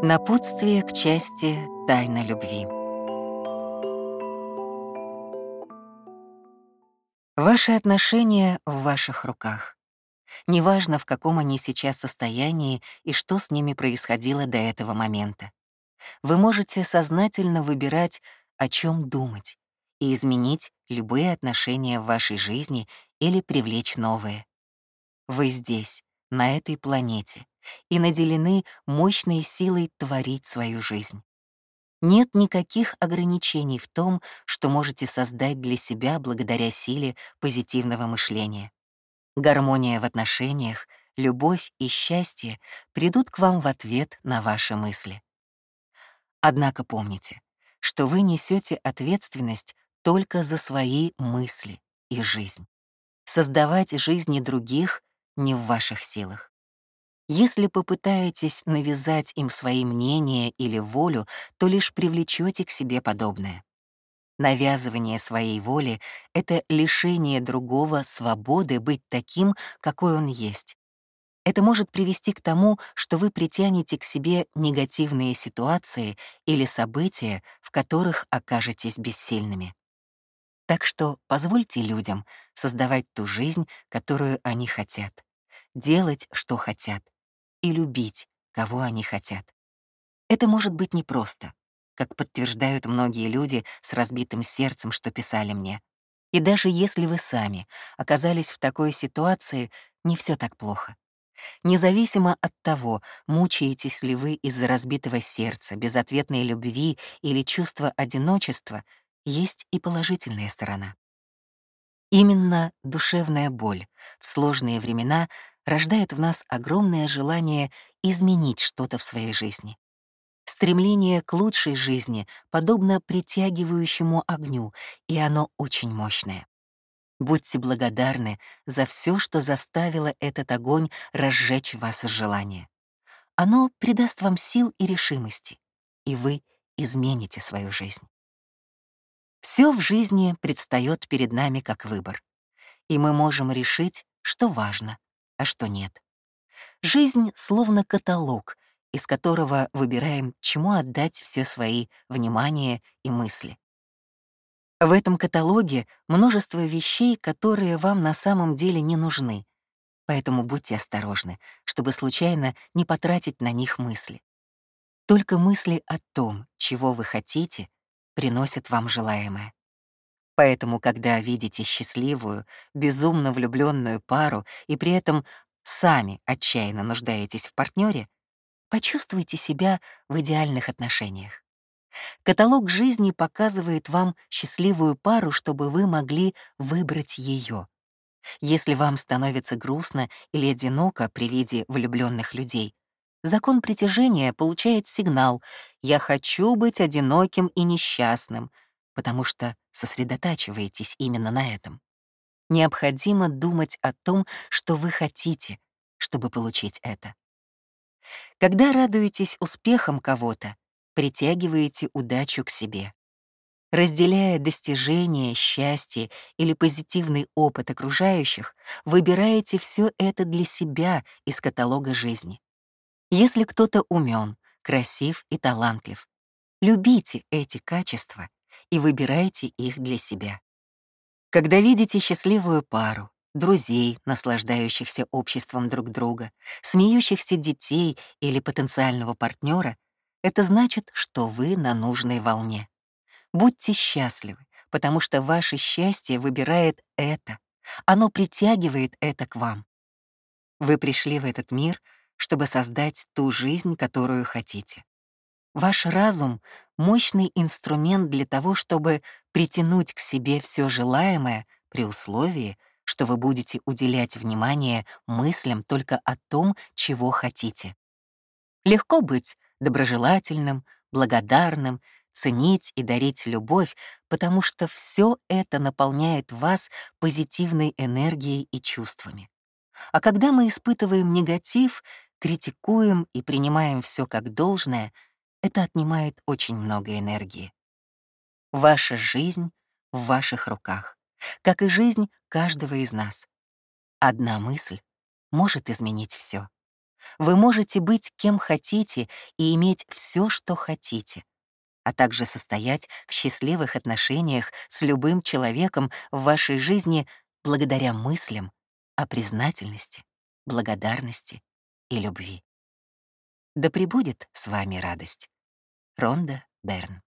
Напутствие к части «Тайна любви». Ваши отношения в ваших руках. Неважно, в каком они сейчас состоянии и что с ними происходило до этого момента. Вы можете сознательно выбирать, о чем думать, и изменить любые отношения в вашей жизни или привлечь новые. Вы здесь, на этой планете, и наделены мощной силой творить свою жизнь. Нет никаких ограничений в том, что можете создать для себя благодаря силе позитивного мышления. Гармония в отношениях, любовь и счастье придут к вам в ответ на ваши мысли. Однако помните, что вы несете ответственность только за свои мысли и жизнь. Создавать жизни других не в ваших силах. Если попытаетесь навязать им свои мнения или волю, то лишь привлечете к себе подобное. Навязывание своей воли — это лишение другого свободы быть таким, какой он есть. Это может привести к тому, что вы притянете к себе негативные ситуации или события, в которых окажетесь бессильными. Так что позвольте людям создавать ту жизнь, которую они хотят, делать, что хотят, и любить, кого они хотят. Это может быть непросто, как подтверждают многие люди с разбитым сердцем, что писали мне. И даже если вы сами оказались в такой ситуации, не все так плохо. Независимо от того, мучаетесь ли вы из-за разбитого сердца, безответной любви или чувства одиночества, есть и положительная сторона. Именно душевная боль в сложные времена рождает в нас огромное желание изменить что-то в своей жизни. Стремление к лучшей жизни подобно притягивающему огню, и оно очень мощное. Будьте благодарны за все, что заставило этот огонь разжечь в вас желание. Оно придаст вам сил и решимости, и вы измените свою жизнь. Все в жизни предстает перед нами как выбор, и мы можем решить, что важно, а что нет. Жизнь словно каталог, из которого выбираем, чему отдать все свои внимание и мысли. В этом каталоге множество вещей, которые вам на самом деле не нужны, поэтому будьте осторожны, чтобы случайно не потратить на них мысли. Только мысли о том, чего вы хотите, приносят вам желаемое. Поэтому, когда видите счастливую, безумно влюбленную пару и при этом сами отчаянно нуждаетесь в партнере, почувствуйте себя в идеальных отношениях. Каталог жизни показывает вам счастливую пару, чтобы вы могли выбрать ее. Если вам становится грустно или одиноко при виде влюбленных людей, закон притяжения получает сигнал «я хочу быть одиноким и несчастным», потому что сосредотачиваетесь именно на этом. Необходимо думать о том, что вы хотите, чтобы получить это. Когда радуетесь успехам кого-то, притягиваете удачу к себе. Разделяя достижения, счастье или позитивный опыт окружающих, выбираете все это для себя из каталога жизни. Если кто-то умен, красив и талантлив, любите эти качества и выбирайте их для себя. Когда видите счастливую пару, друзей, наслаждающихся обществом друг друга, смеющихся детей или потенциального партнера, это значит, что вы на нужной волне. Будьте счастливы, потому что ваше счастье выбирает это, оно притягивает это к вам. Вы пришли в этот мир, чтобы создать ту жизнь, которую хотите. Ваш разум — мощный инструмент для того, чтобы притянуть к себе все желаемое при условии, что вы будете уделять внимание мыслям только о том, чего хотите. Легко быть доброжелательным, благодарным, ценить и дарить любовь, потому что все это наполняет вас позитивной энергией и чувствами. А когда мы испытываем негатив, критикуем и принимаем все как должное — это отнимает очень много энергии. Ваша жизнь в ваших руках, как и жизнь каждого из нас. Одна мысль может изменить все. Вы можете быть кем хотите и иметь все, что хотите, а также состоять в счастливых отношениях с любым человеком в вашей жизни благодаря мыслям о признательности, благодарности и любви. Да пребудет с вами радость. Ронда Берн